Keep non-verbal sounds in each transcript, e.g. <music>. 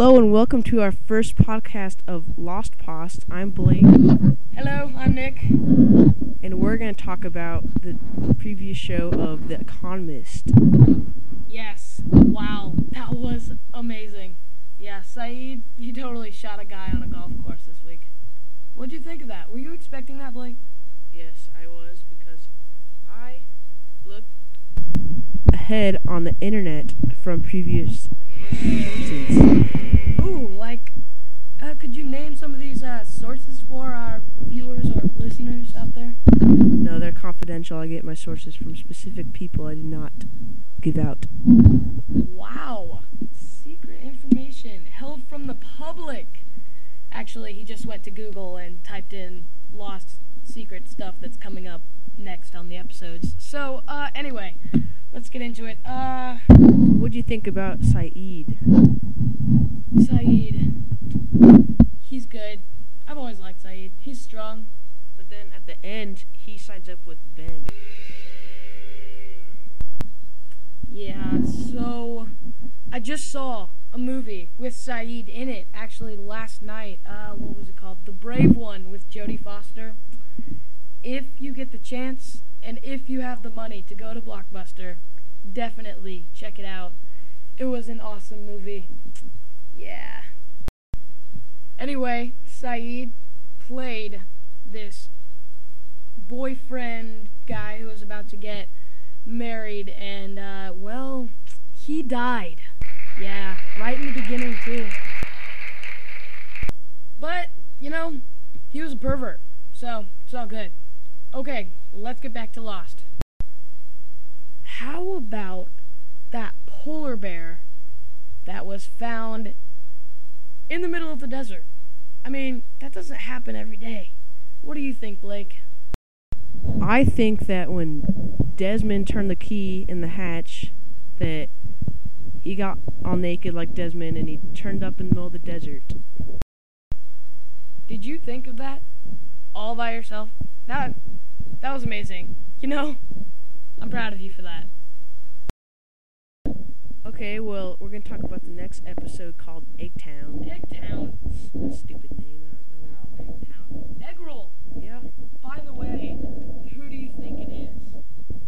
Hello and welcome to our first podcast of Lost Post. I'm Blake, Hello, I'm Nick. and we're going to talk about the previous show of The Economist. Yes. Wow, that was amazing. Yeah, Sayid, you totally shot a guy on a golf course this week. What'd you think of that? Were you expecting that, Blake? Yes, I was because I looked ahead on the internet from previous sources. Ooh, like, uh, could you name some of these uh, sources for our viewers or listeners out there? No, they're confidential. I get my sources from specific people I do not give out. Wow, secret information held from the public. Actually, he just went to Google and typed in lost secret stuff that's coming up next on the episodes. So, uh, anyway, let's get into it. Uh, What do you think about Sayid? Sayid. He's good. I've always liked Sayid. He's strong. But then at the end, he signs up with Ben. Yeah, so I just saw a movie with Sayid in it actually last night. Uh, what was it called? The Brave One with Jodie Foster. If you get the chance and if you have the money to go to Blockbuster, definitely check it out. It was an awesome movie. Yeah. Anyway, Sayid played this boyfriend guy who was about to get married and uh well he died yeah right in the beginning too but you know he was a pervert so it's all good okay let's get back to lost. How about that polar bear that was found in the middle of the desert? I mean that doesn't happen every day. What do you think blake? I think that when Desmond turned the key in the hatch, that he got all naked like Desmond and he turned up in the middle of the desert. Did you think of that all by yourself? That that was amazing. You know, I'm proud of you for that. Okay, well, we're going to talk about the next episode called Eggtown. What a stupid name, I don't know. Wow, Eggtown. Egg roll. Yeah, By the way, who do you think it is?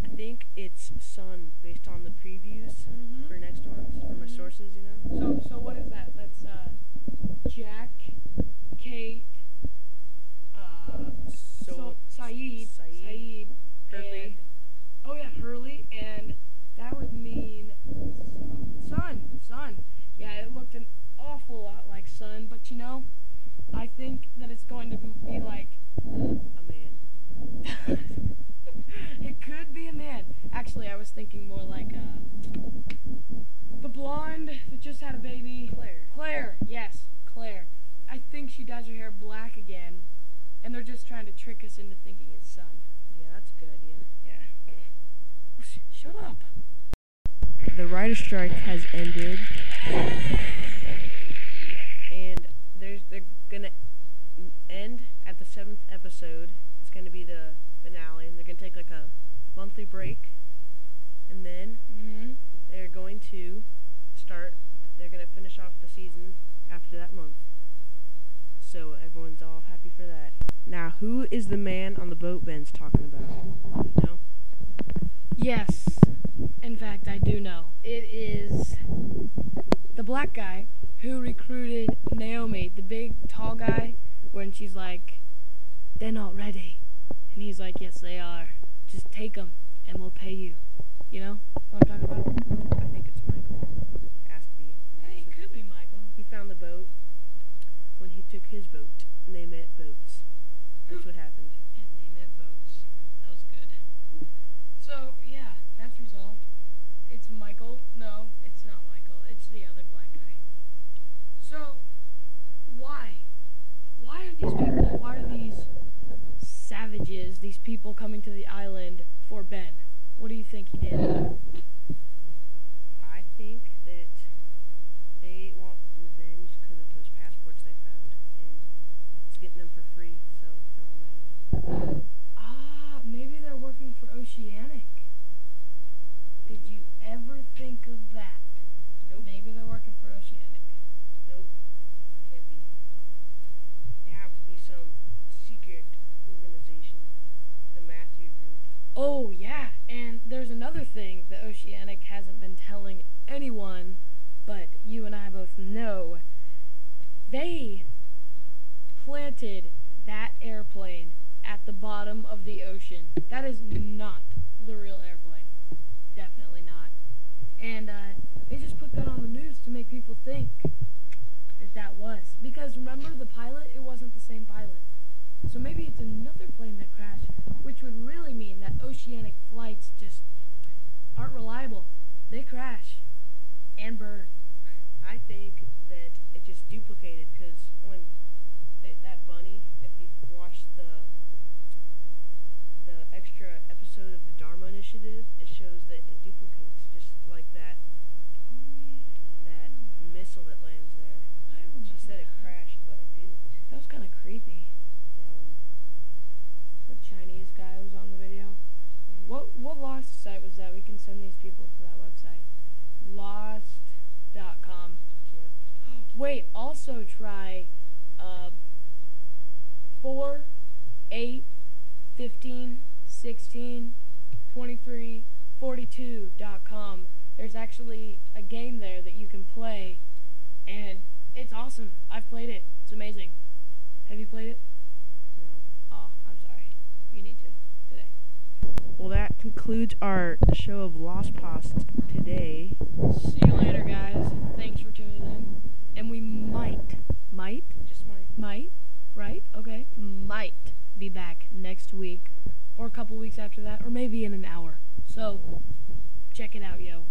I think it's Sun based on the previews Mhm. for next ones, for my sources, you know? So so what is that? That's uh, Jack, Kate, uh, so, Sayid, Sayid, Sayid, Hurley. and- oh yeah, Hurley, and that would mean Sun, Sun. Yeah, it looked an awful lot like Sun, but you know, I think that it's going to be like A man. <laughs> it could be a man. Actually, I was thinking more like uh, the blonde that just had a baby. Claire. Claire, yes, Claire. I think she dyes her hair black again, and they're just trying to trick us into thinking it's Sun. Yeah, that's a good idea. Yeah. Sh- Shut up. The writer strike has ended, and there's they're gonna end at the seventh episode. It's gonna be the finale, and they're gonna take like a monthly break, and then Mm-hmm. they're going to start. They're gonna finish off the season after that month. So everyone's all happy for that. Now, who is the man on the boat Ben's talking about? You know? Yes. In fact, I do know. It is the black guy who recruited Naomi, the big guy, when she's like, they're not ready. And he's like, yes, they are. Just take them and we'll pay you. You know what I'm talking about? I think it's Michael. Has to be. Hey, it could be Michael. He found the boat when he took his boat, and they met boats. That's what happened. And they met boats. That was good. So, yeah, that's resolved. It's Michael. No, it's not Michael. It's the other black guy. So, why? Why are these people, why are these savages, these people coming to the island for Ben? What do you think he did? I think that they want revenge because of those passports they found, and it's getting them for free, so they're all mad at him. Ah, maybe they're working for Oceanic. Did you ever think of that? Nope. Maybe they're working for Oceanic. thing that Oceanic hasn't been telling anyone, but you and I both know, they planted that airplane at the bottom of the ocean. That is not the real airplane. Definitely not. And uh, they just put that on the news to make people think that that was. Because remember the pilot? It wasn't the same pilot. So maybe it's another plane that crashed, which would really mean that oceanic flights just aren't reliable. They crash and burn. I think that it just duplicated because when it, that bunny, if you watched the the extra episode of the Dharma Initiative, it shows that it duplicates, just like that that missile that lands there. I remember She said it crashed, but it didn't. That was kind of creepy. Yeah, when, The Chinese guy was on the video. What what lost site was that? We can send these people to that website. Lost.com. Yep. Wait, also try uh, 4, 8, 15, 16, 23, 42.com. There's actually a game there that you can play, and it's awesome. I've played it. It's amazing. Have you played it? No. Oh, I'm sorry. You need to today. Well, that concludes our show of Lost Post today. See you later, guys. Thanks for tuning in. And we might, might, Just my might, right? Okay, might be back next week or a couple weeks after that, or maybe in an hour. So, check it out, yo.